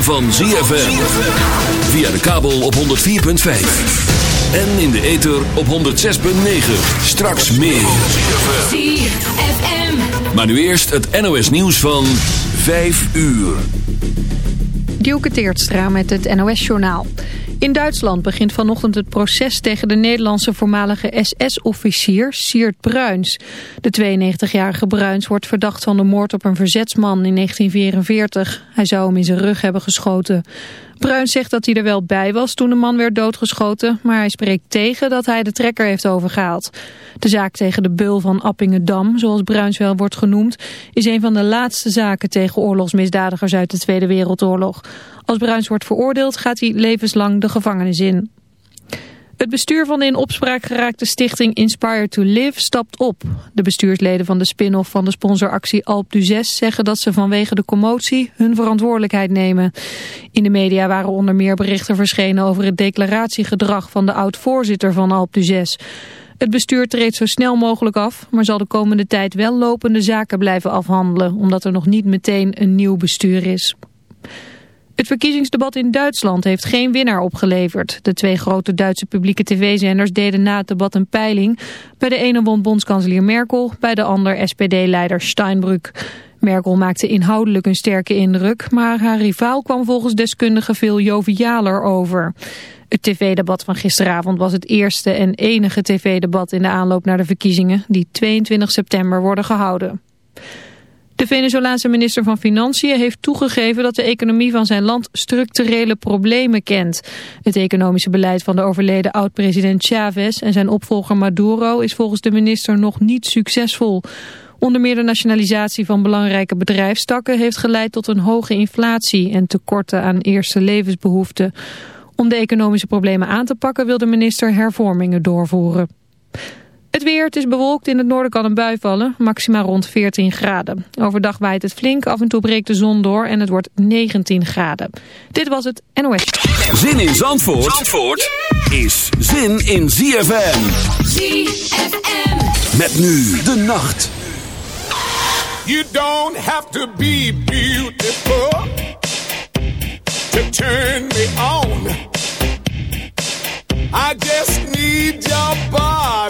ritme van ZFM. Via de kabel op 104.5. En in de ether op 106.9. Straks meer. ZFM. Maar nu eerst het NOS nieuws van 5 uur. Dielke Teertstra met het NOS-journaal. In Duitsland begint vanochtend het proces tegen de Nederlandse voormalige SS-officier Siert Bruins. De 92-jarige Bruins wordt verdacht van de moord op een verzetsman in 1944. Hij zou hem in zijn rug hebben geschoten. Bruins zegt dat hij er wel bij was toen de man werd doodgeschoten, maar hij spreekt tegen dat hij de trekker heeft overgehaald. De zaak tegen de beul van Appingedam, zoals Bruins wel wordt genoemd, is een van de laatste zaken tegen oorlogsmisdadigers uit de Tweede Wereldoorlog. Als Bruins wordt veroordeeld gaat hij levenslang de gevangenis in. Het bestuur van de in opspraak geraakte stichting Inspire to Live stapt op. De bestuursleden van de spin-off van de sponsoractie Alp du 6 zeggen dat ze vanwege de commotie hun verantwoordelijkheid nemen. In de media waren onder meer berichten verschenen over het declaratiegedrag van de oud-voorzitter van Alp du 6. Het bestuur treedt zo snel mogelijk af, maar zal de komende tijd wel lopende zaken blijven afhandelen, omdat er nog niet meteen een nieuw bestuur is. Het verkiezingsdebat in Duitsland heeft geen winnaar opgeleverd. De twee grote Duitse publieke tv-zenders deden na het debat een peiling. Bij de ene won bondskanselier Merkel, bij de ander SPD-leider Steinbrück. Merkel maakte inhoudelijk een sterke indruk, maar haar rivaal kwam volgens deskundigen veel jovialer over. Het tv-debat van gisteravond was het eerste en enige tv-debat in de aanloop naar de verkiezingen, die 22 september worden gehouden. De Venezolaanse minister van Financiën heeft toegegeven dat de economie van zijn land structurele problemen kent. Het economische beleid van de overleden oud-president Chavez en zijn opvolger Maduro is volgens de minister nog niet succesvol. Onder meer de nationalisatie van belangrijke bedrijfstakken heeft geleid tot een hoge inflatie en tekorten aan eerste levensbehoeften. Om de economische problemen aan te pakken wil de minister hervormingen doorvoeren. Het weer, het is bewolkt. In het noorden kan een bui vallen. Maxima rond 14 graden. Overdag waait het flink. Af en toe breekt de zon door. En het wordt 19 graden. Dit was het NOS. Zin in Zandvoort, Zandvoort is zin in ZFM. ZFM. Met nu de nacht. You don't have to be beautiful to turn me on. I just need your body,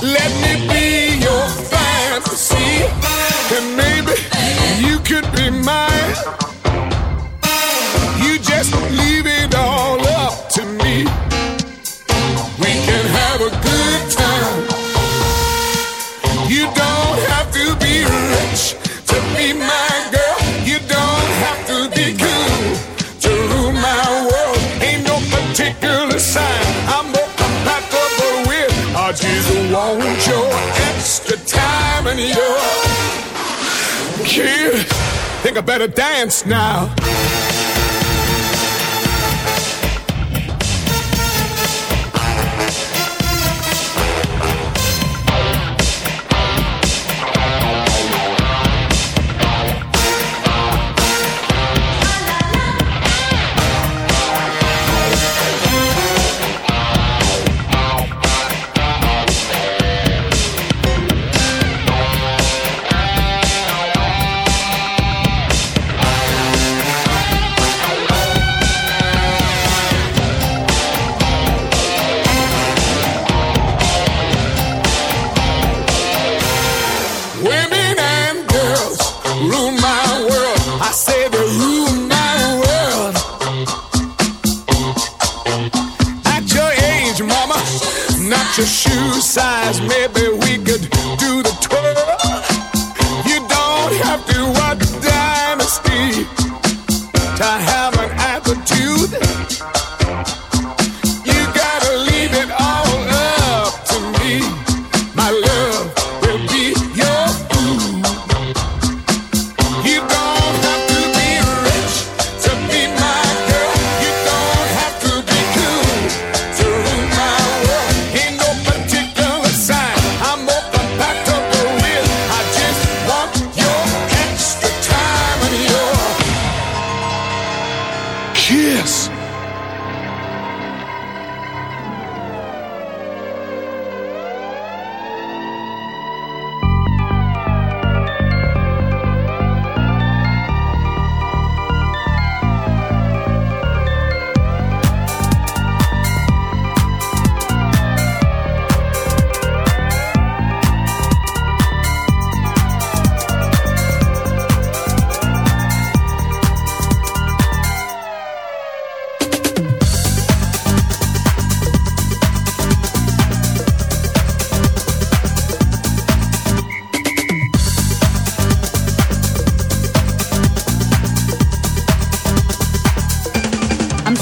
Let me be your fantasy, and maybe you could be mine. You just leave it all up to me. Time and your kid. Think I better dance now.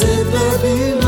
Is it the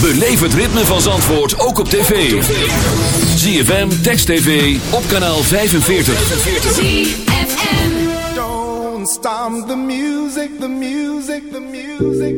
Beleef het ritme van Zandvoort ook op tv. ZFM, Text TV, op kanaal 45. ZFM. Don't stop the music, the music, the music, the music,